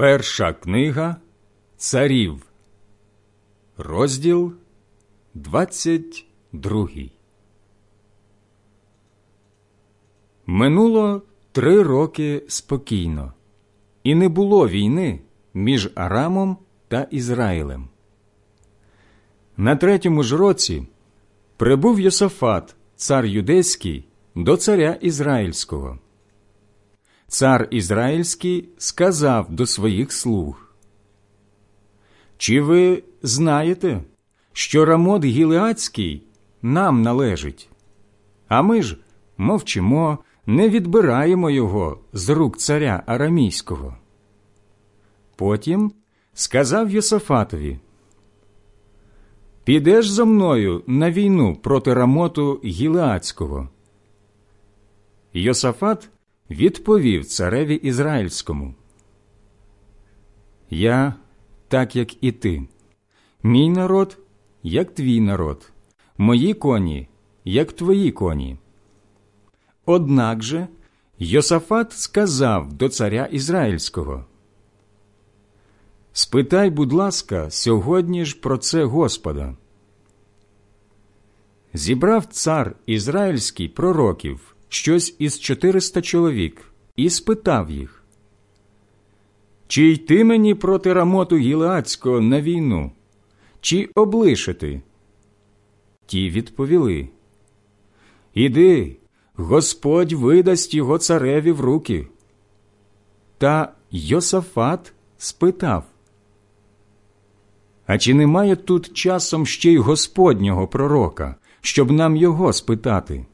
Перша книга Царів, розділ 22 Минуло три роки спокійно, і не було війни між Арамом та Ізраїлем. На третьому ж році прибув Йосафат, цар юдейський, до царя Ізраїльського. Цар Ізраїльський сказав до своїх слуг, Чи ви знаєте, що Рамот Гілеацький нам належить, а ми ж мовчимо, не відбираємо його з рук царя Арамійського. Потім сказав Йосафатові, Підеш зо мною на війну проти Рамоту Гілеацького. Йосафат відповів цареві Ізраїльському. Я, так як і ти, мій народ, як твій народ, мої коні, як твої коні. Однак же Йосафат сказав до царя Ізраїльського Спитай, будь ласка, сьогодні ж про це Господа. Зібрав цар ізраїльський пророків щось із 400 чоловік і спитав їх, чи йти мені проти рамоту Гілеацького на війну, чи облишити? Ті відповіли Іди, Господь видасть його цареві в руки. Та Йосафат спитав А чи немає тут часом ще й Господнього пророка, щоб нам його спитати?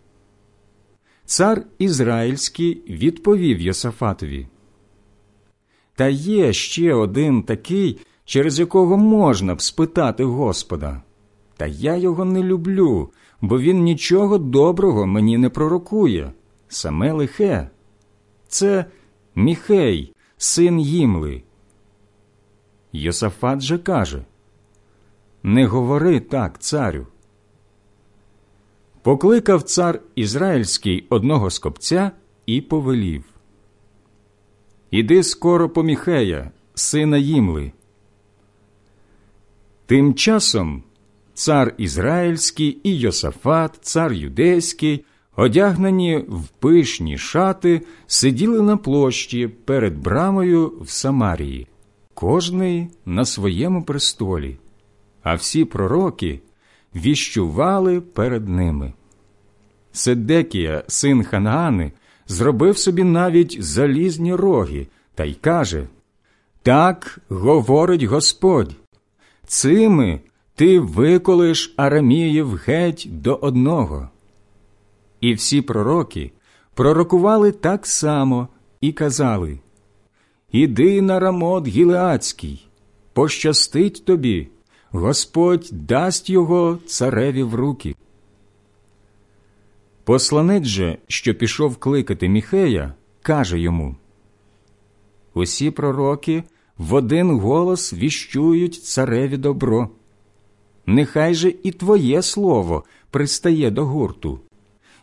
Цар Ізраїльський відповів Йосафатові. Та є ще один такий, через якого можна б спитати Господа. Та я його не люблю, бо він нічого доброго мені не пророкує, саме лихе. Це Міхей, син Їмли. Йосафат же каже Не говори так, царю. Покликав цар Ізраїльський одного з копця і повелів Іди скоро по Міхея, сина Їмли. Тим часом цар Ізраїльський і Йосафат, цар Юдейський, одягнені в пишні шати, сиділи на площі перед брамою в Самарії, кожний на своєму престолі, а всі пророки віщували перед ними. Седекія, син Ханаани, зробив собі навіть залізні роги та й каже Так говорить Господь, цими ти виколиш Араміїв геть до одного. І всі пророки пророкували так само і казали Іди на рамот Гілеацький, пощастить тобі, Господь дасть його цареві в руки. Посланець же, що пішов кликати Міхея, каже йому Усі пророки в один голос віщують цареві добро. Нехай же і твоє слово пристає до гурту.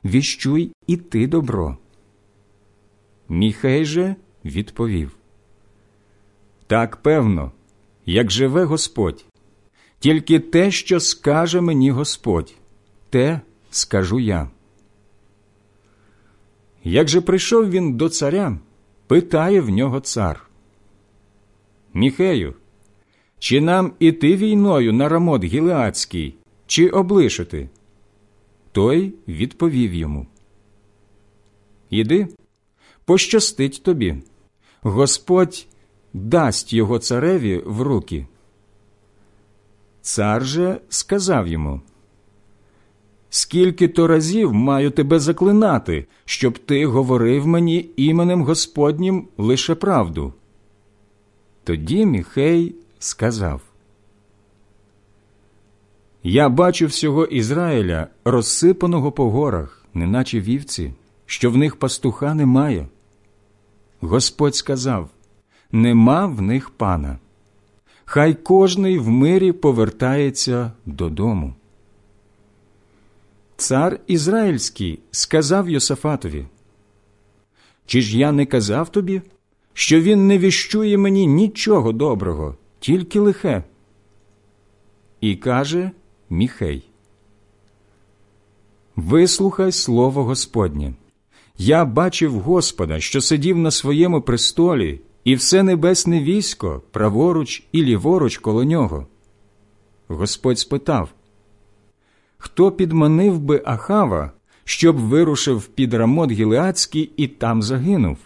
Віщуй і ти добро. Міхей же відповів Так певно, як живе Господь, тільки те, що скаже мені Господь, те скажу я. Як же прийшов він до царя, питає в нього цар. Міхею, чи нам іти війною на рамот Гілеацький, чи облишити? Той відповів йому. Іди, пощастить тобі. Господь дасть його цареві в руки. Цар же сказав йому Скільки то разів маю тебе заклинати, щоб ти говорив мені іменем Господнім лише правду. Тоді Міхей сказав Я бачу всього Ізраїля, розсипаного по горах, неначе вівці, що в них пастуха немає. Господь сказав Нема в них пана. Хай кожний в мирі повертається додому. Цар Ізраїльський сказав Йосафатові, Чи ж я не казав тобі, що він не віщує мені нічого доброго, тільки лихе. І каже Міхей. Вислухай слово Господнє. Я бачив Господа, що сидів на своєму престолі, і все небесне військо праворуч і ліворуч коло нього. Господь спитав Хто підманив би Ахава, щоб вирушив під рамот Гілеацький і там загинув?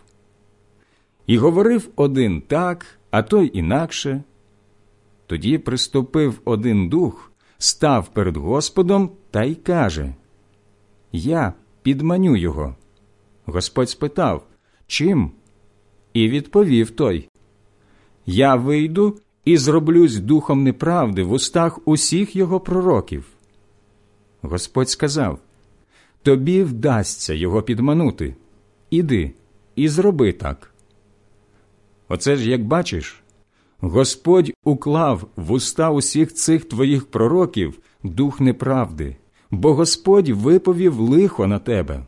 І говорив один так, а той інакше. Тоді приступив один дух, став перед Господом та й каже Я підманю його. Господь спитав Чим? І відповів той Я вийду і зроблюсь духом неправди в устах усіх його пророків. Господь сказав Тобі вдасться його підманути. Іди і зроби так. Оце ж, як бачиш, Господь уклав в уста усіх цих твоїх пророків дух неправди, бо Господь виповів лихо на тебе.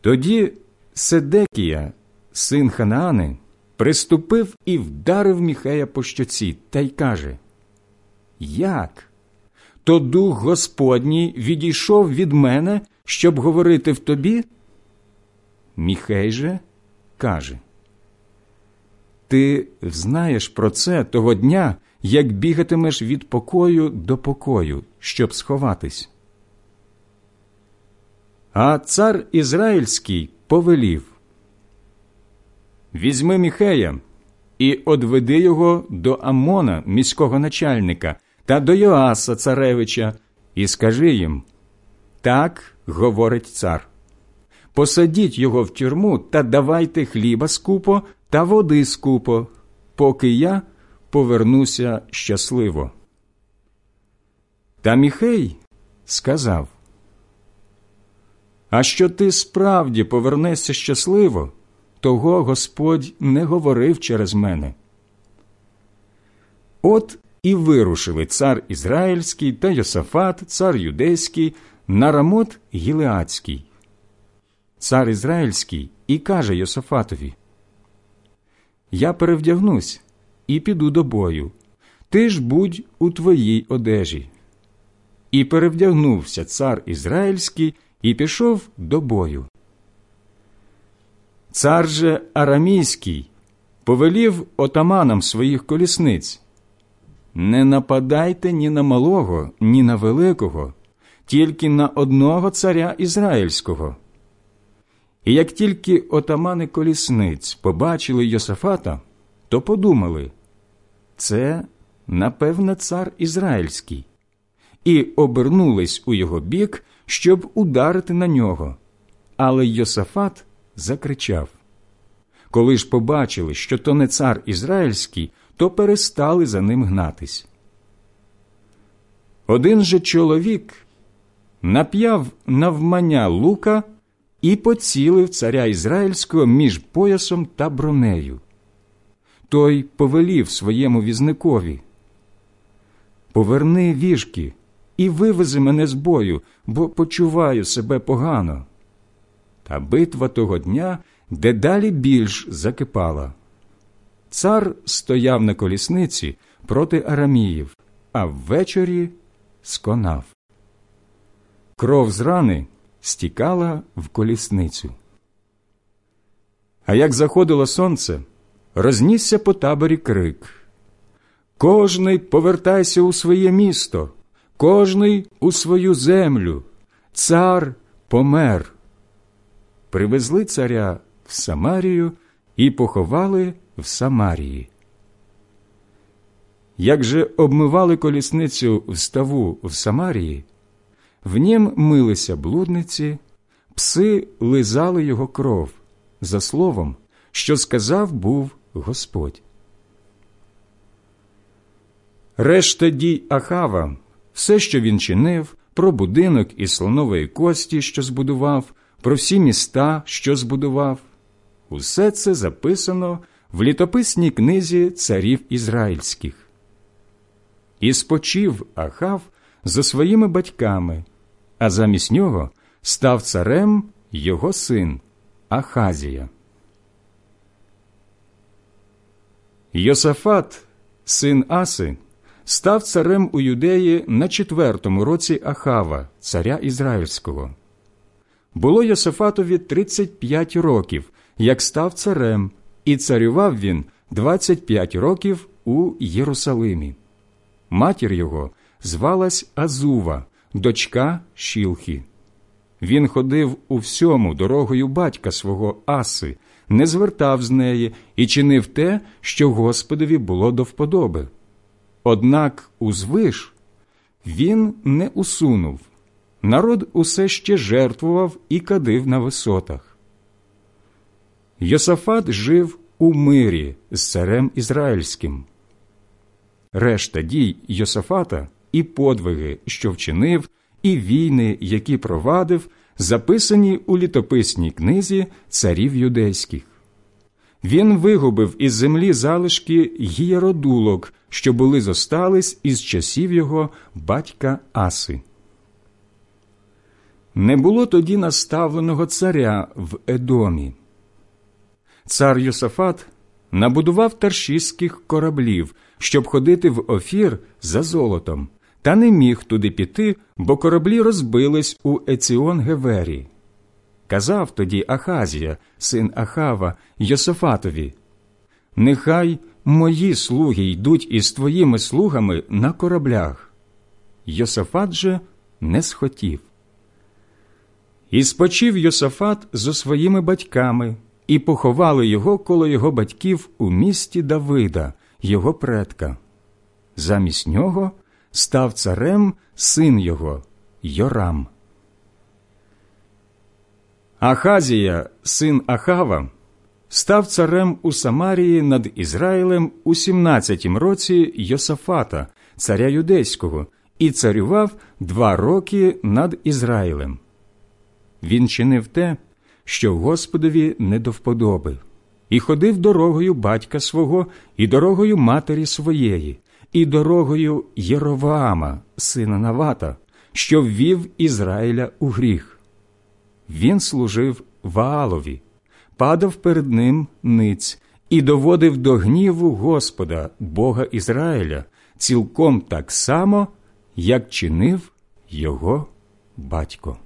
Тоді Седекія, син Ханаани, приступив і вдарив Міхея по щоці та й каже Як? То дух Господній відійшов від мене, щоб говорити в тобі? Міхей же каже Ти знаєш про це того дня, як бігатимеш від покою до покою, щоб сховатись. А цар Ізраїльський повелів Візьми Міхея і одведи його до Амона, міського начальника, та до Йоаса, царевича, і скажи їм так говорить цар. Посадіть його в тюрму та давайте хліба скупо та води скупо, поки я повернуся щасливо. Та Міхей сказав а що ти справді повернешся щасливо, того Господь не говорив через мене. От і вирушили цар Ізраїльський та Йосафат, цар Юдейський, на рамот Гілеацький. Цар Ізраїльський і каже Йосафатові Я перевдягнусь і піду до бою. Ти ж будь у твоїй одежі. І перевдягнувся цар Ізраїльський і пішов до бою. Цар же Арамійський повелів отаманам своїх колісниць Не нападайте ні на малого, ні на великого, тільки на одного царя Ізраїльського. І як тільки отамани колісниць побачили Йосафата, то подумали це, напевне, цар Ізраїльський, і обернулись у його бік щоб ударити на нього. Але Йосафат закричав. Коли ж побачили, що то не цар Ізраїльський, то перестали за ним гнатись. Один же чоловік нап'яв навмання лука і поцілив царя Ізраїльського між поясом та бронею. Той повелів своєму візникові Поверни віжки і вивези мене з бою, бо почуваю себе погано. Та битва того дня дедалі більш закипала. Цар стояв на колісниці проти Араміїв, а ввечері сконав. Кров з рани стікала в колісницю. А як заходило сонце, рознісся по таборі крик Кожний повертайся у своє місто кожний у свою землю, цар помер. Привезли царя в Самарію і поховали в Самарії. Як же обмивали колісницю в ставу в Самарії, в нім милися блудниці, пси лизали його кров за словом, що сказав був Господь. Решта дій Ахава все, що він чинив, про будинок із слонової кості, що збудував, про всі міста, що збудував. Усе це записано в літописній книзі царів ізраїльських. І спочив Ахав за своїми батьками, а замість нього став царем його син Ахазія. Йосафат, син Аси став царем у юдеї на четвертому році Ахава, царя Ізраїльського. Було Йосафатові 35 років, як став царем, і царював він 25 років у Єрусалимі. Матір його звалась Азува, дочка Шілхі. Він ходив у всьому дорогою батька свого Аси, не звертав з неї і чинив те, що Господові було до вподоби. Однак узвиш він не усунув. Народ усе ще жертвував і кадив на висотах. Йосафат жив у мирі з царем Ізраїльським. Решта дій Йосафата і подвиги, що вчинив, і війни, які провадив, записані у літописній книзі царів юдейських. Він вигубив із землі залишки гієродулок, що були зостались із часів його батька Аси. Не було тоді наставленого царя в Едомі. Цар Йосафат набудував таршістських кораблів, щоб ходити в офір за золотом, та не міг туди піти, бо кораблі розбились у Еціон Гевері. Казав тоді Ахазія, син Ахава, Йосафатові Нехай мої слуги йдуть із твоїми слугами на кораблях. Йосафат же не схотів. І спочив Йосафат зо своїми батьками, і поховали його коло його батьків у місті Давида, його предка. Замість нього став царем син його Йорам. Ахазія, син Ахава, став царем у Самарії над Ізраїлем у 17-м році Йосафата, царя юдейського, і царював два роки над Ізраїлем. Він чинив те, що Господові не до вподоби, і ходив дорогою батька свого, і дорогою матері своєї, і дорогою Єроваама, сина Навата, що ввів Ізраїля у гріх. Він служив Ваалові, падав перед ним ниць і доводив до гніву Господа, Бога Ізраїля, цілком так само, як чинив його батько.